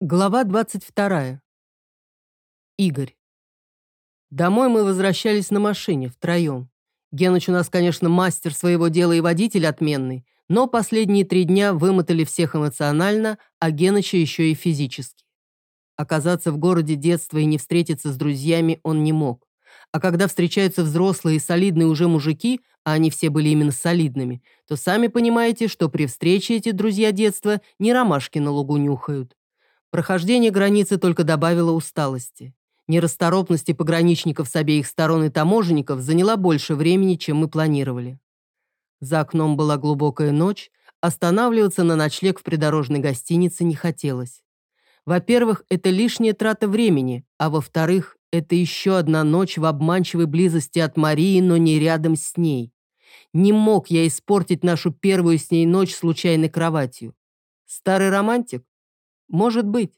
Глава 22. Игорь. Домой мы возвращались на машине, втроем. Геныч у нас, конечно, мастер своего дела и водитель отменный, но последние три дня вымотали всех эмоционально, а Геныча еще и физически. Оказаться в городе детства и не встретиться с друзьями он не мог. А когда встречаются взрослые и солидные уже мужики, а они все были именно солидными, то сами понимаете, что при встрече эти друзья детства не ромашки на лугу нюхают. Прохождение границы только добавило усталости. Нерасторопности пограничников с обеих сторон и таможенников заняла больше времени, чем мы планировали. За окном была глубокая ночь, останавливаться на ночлег в придорожной гостинице не хотелось. Во-первых, это лишняя трата времени, а во-вторых, это еще одна ночь в обманчивой близости от Марии, но не рядом с ней. Не мог я испортить нашу первую с ней ночь случайной кроватью. Старый романтик? Может быть.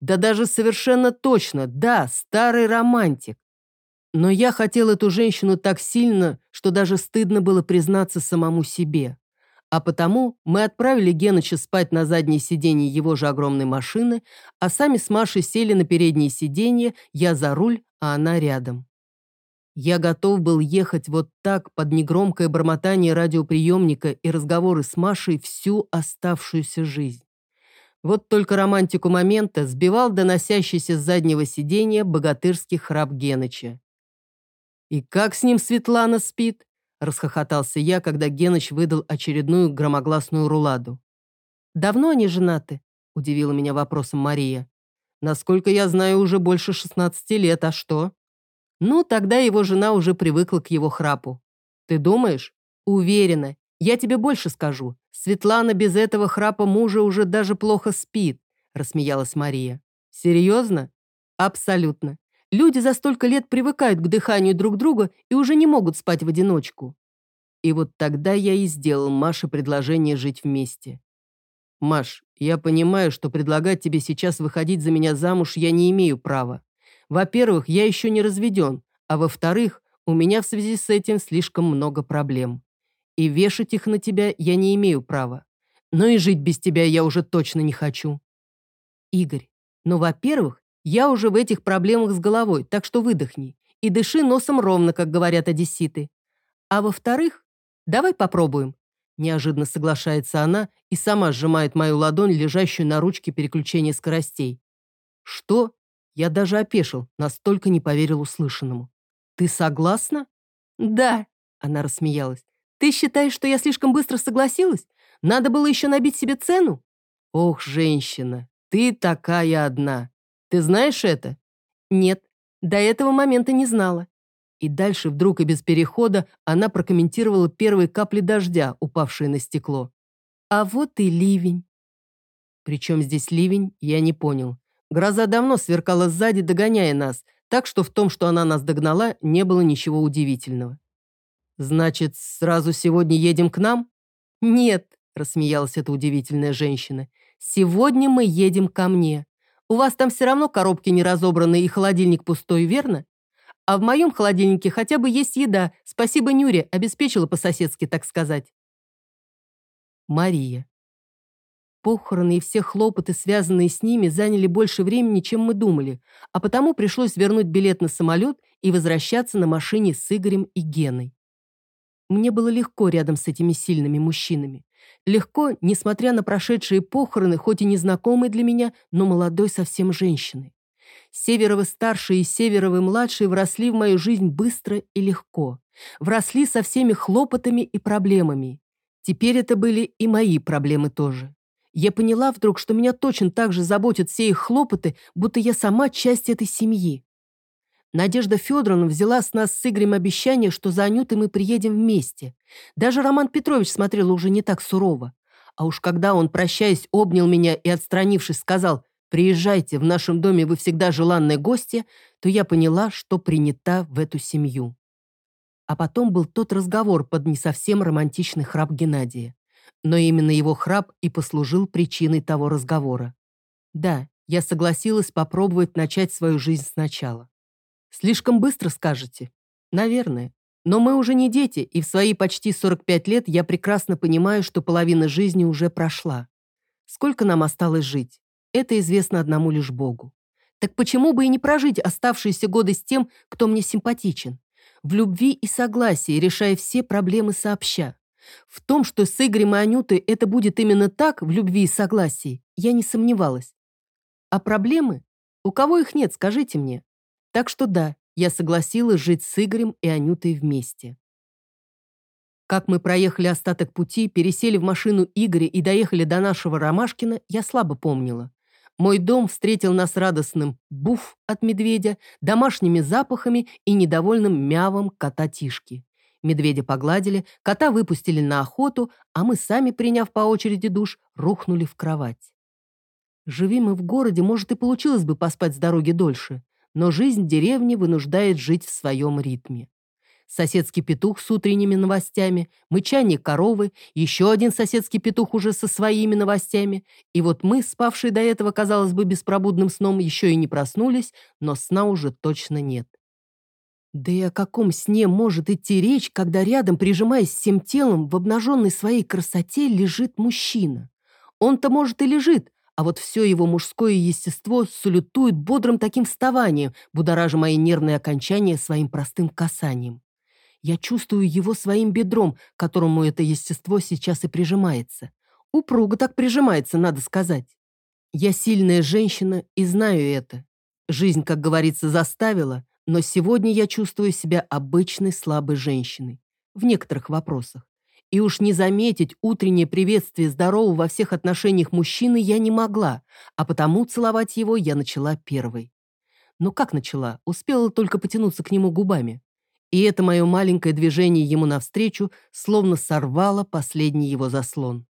Да даже совершенно точно, да, старый романтик. Но я хотел эту женщину так сильно, что даже стыдно было признаться самому себе. А потому мы отправили Геныча спать на заднее сиденье его же огромной машины, а сами с Машей сели на переднее сиденье, я за руль, а она рядом. Я готов был ехать вот так под негромкое бормотание радиоприемника и разговоры с Машей всю оставшуюся жизнь. Вот только романтику момента сбивал доносящийся с заднего сиденья богатырский храп Геныча. «И как с ним Светлана спит?» – расхохотался я, когда Геныч выдал очередную громогласную руладу. «Давно они женаты?» – удивила меня вопросом Мария. «Насколько я знаю, уже больше 16 лет, а что?» «Ну, тогда его жена уже привыкла к его храпу. Ты думаешь?» «Уверена. Я тебе больше скажу. Светлана без этого храпа мужа уже даже плохо спит», – рассмеялась Мария. «Серьезно?» «Абсолютно. Люди за столько лет привыкают к дыханию друг друга и уже не могут спать в одиночку». И вот тогда я и сделал Маше предложение жить вместе. «Маш, я понимаю, что предлагать тебе сейчас выходить за меня замуж я не имею права. Во-первых, я еще не разведен, а во-вторых, у меня в связи с этим слишком много проблем и вешать их на тебя я не имею права. Но и жить без тебя я уже точно не хочу. Игорь, ну, во-первых, я уже в этих проблемах с головой, так что выдохни и дыши носом ровно, как говорят одесситы. А во-вторых, давай попробуем. Неожиданно соглашается она и сама сжимает мою ладонь, лежащую на ручке переключения скоростей. Что? Я даже опешил, настолько не поверил услышанному. Ты согласна? Да, она рассмеялась. Ты считаешь, что я слишком быстро согласилась? Надо было еще набить себе цену? Ох, женщина, ты такая одна. Ты знаешь это? Нет, до этого момента не знала. И дальше вдруг и без перехода она прокомментировала первые капли дождя, упавшие на стекло. А вот и ливень. Причем здесь ливень, я не понял. Гроза давно сверкала сзади, догоняя нас, так что в том, что она нас догнала, не было ничего удивительного. «Значит, сразу сегодня едем к нам?» «Нет», — рассмеялась эта удивительная женщина. «Сегодня мы едем ко мне. У вас там все равно коробки не разобраны и холодильник пустой, верно? А в моем холодильнике хотя бы есть еда. Спасибо Нюре, обеспечила по-соседски, так сказать». Мария. Похороны и все хлопоты, связанные с ними, заняли больше времени, чем мы думали, а потому пришлось вернуть билет на самолет и возвращаться на машине с Игорем и Геной. Мне было легко рядом с этими сильными мужчинами. Легко, несмотря на прошедшие похороны, хоть и незнакомой для меня, но молодой совсем женщины. Северовы-старшие и Северовы-младшие вросли в мою жизнь быстро и легко. Вросли со всеми хлопотами и проблемами. Теперь это были и мои проблемы тоже. Я поняла вдруг, что меня точно так же заботят все их хлопоты, будто я сама часть этой семьи. Надежда Федоровна взяла с нас с Игорем обещание, что за Анютой мы приедем вместе. Даже Роман Петрович смотрел уже не так сурово. А уж когда он, прощаясь, обнял меня и, отстранившись, сказал «Приезжайте, в нашем доме вы всегда желанные гости», то я поняла, что принята в эту семью. А потом был тот разговор под не совсем романтичный храп Геннадия. Но именно его храп и послужил причиной того разговора. Да, я согласилась попробовать начать свою жизнь сначала. Слишком быстро скажете. Наверное. Но мы уже не дети, и в свои почти 45 лет я прекрасно понимаю, что половина жизни уже прошла. Сколько нам осталось жить? Это известно одному лишь Богу. Так почему бы и не прожить оставшиеся годы с тем, кто мне симпатичен? В любви и согласии, решая все проблемы сообща. В том, что с Игорем и Анютой это будет именно так, в любви и согласии, я не сомневалась. А проблемы? У кого их нет, скажите мне. Так что да, я согласилась жить с Игорем и Анютой вместе. Как мы проехали остаток пути, пересели в машину Игоря и доехали до нашего Ромашкина, я слабо помнила. Мой дом встретил нас радостным «буф» от медведя, домашними запахами и недовольным мявом кота Тишки. Медведя погладили, кота выпустили на охоту, а мы сами, приняв по очереди душ, рухнули в кровать. Живи мы в городе, может, и получилось бы поспать с дороги дольше но жизнь деревни вынуждает жить в своем ритме. Соседский петух с утренними новостями, мычание коровы, еще один соседский петух уже со своими новостями. И вот мы, спавшие до этого, казалось бы, беспробудным сном, еще и не проснулись, но сна уже точно нет. Да и о каком сне может идти речь, когда рядом, прижимаясь всем телом, в обнаженной своей красоте лежит мужчина? Он-то, может, и лежит, а вот все его мужское естество салютует бодрым таким вставанием, будоража мои нервные окончания своим простым касанием. Я чувствую его своим бедром, которому это естество сейчас и прижимается. Упруго так прижимается, надо сказать. Я сильная женщина и знаю это. Жизнь, как говорится, заставила, но сегодня я чувствую себя обычной слабой женщиной. В некоторых вопросах. И уж не заметить утреннее приветствие здорового во всех отношениях мужчины я не могла, а потому целовать его я начала первой. Но как начала? Успела только потянуться к нему губами. И это мое маленькое движение ему навстречу словно сорвало последний его заслон.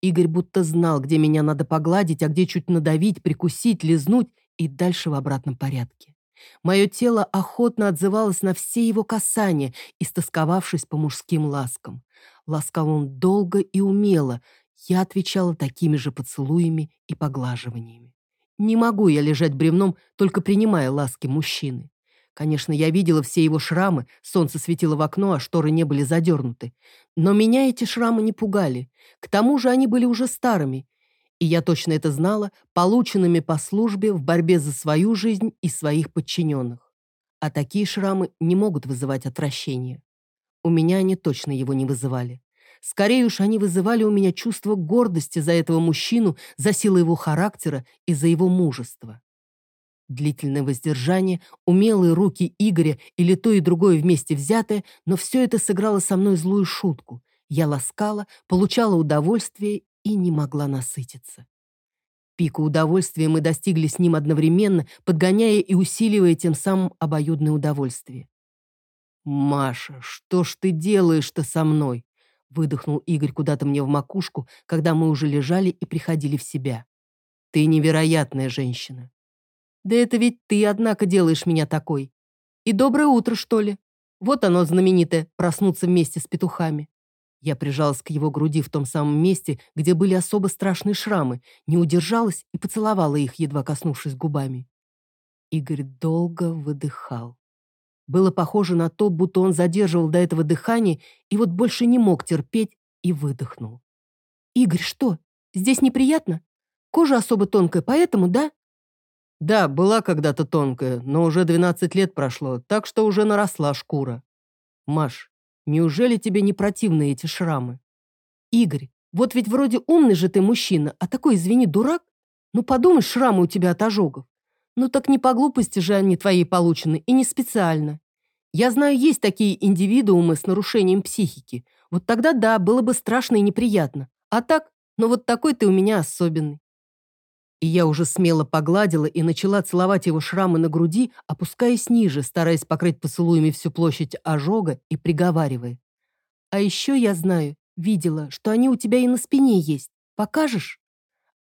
Игорь будто знал, где меня надо погладить, а где чуть надавить, прикусить, лизнуть и дальше в обратном порядке. Мое тело охотно отзывалось на все его касания, истосковавшись по мужским ласкам ласкал он долго и умело. Я отвечала такими же поцелуями и поглаживаниями. Не могу я лежать бревном, только принимая ласки мужчины. Конечно, я видела все его шрамы, солнце светило в окно, а шторы не были задернуты. Но меня эти шрамы не пугали. К тому же они были уже старыми. И я точно это знала, полученными по службе в борьбе за свою жизнь и своих подчиненных. А такие шрамы не могут вызывать отвращения. У меня они точно его не вызывали. Скорее уж они вызывали у меня чувство гордости за этого мужчину, за силы его характера и за его мужество. Длительное воздержание, умелые руки Игоря или то и другое вместе взятое, но все это сыграло со мной злую шутку. Я ласкала, получала удовольствие и не могла насытиться. Пику удовольствия мы достигли с ним одновременно, подгоняя и усиливая тем самым обоюдное удовольствие. «Маша, что ж ты делаешь-то со мной?» выдохнул Игорь куда-то мне в макушку, когда мы уже лежали и приходили в себя. «Ты невероятная женщина». «Да это ведь ты, однако, делаешь меня такой. И доброе утро, что ли? Вот оно знаменитое «проснуться вместе с петухами». Я прижалась к его груди в том самом месте, где были особо страшные шрамы, не удержалась и поцеловала их, едва коснувшись губами. Игорь долго выдыхал. Было похоже на то, будто он задерживал до этого дыхание и вот больше не мог терпеть и выдохнул. «Игорь, что? Здесь неприятно? Кожа особо тонкая, поэтому, да?» «Да, была когда-то тонкая, но уже 12 лет прошло, так что уже наросла шкура. Маш, неужели тебе не противны эти шрамы?» «Игорь, вот ведь вроде умный же ты мужчина, а такой, извини, дурак? Ну подумай, шрамы у тебя от ожогов. Ну так не по глупости же они твои получены, и не специально. Я знаю, есть такие индивидуумы с нарушением психики. Вот тогда да, было бы страшно и неприятно. А так, ну вот такой ты у меня особенный. И я уже смело погладила и начала целовать его шрамы на груди, опускаясь ниже, стараясь покрыть поцелуями всю площадь ожога и приговаривая. А еще я знаю, видела, что они у тебя и на спине есть. Покажешь?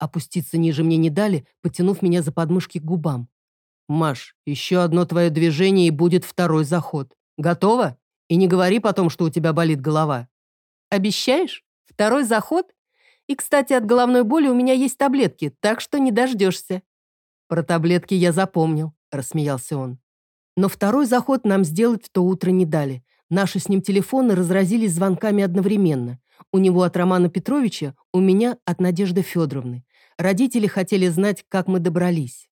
Опуститься ниже мне не дали, потянув меня за подмышки к губам. «Маш, еще одно твое движение, и будет второй заход. Готова? И не говори потом, что у тебя болит голова». «Обещаешь? Второй заход? И, кстати, от головной боли у меня есть таблетки, так что не дождешься». «Про таблетки я запомнил», — рассмеялся он. Но второй заход нам сделать в то утро не дали. Наши с ним телефоны разразились звонками одновременно. У него от Романа Петровича, у меня от Надежды Федоровны. Родители хотели знать, как мы добрались.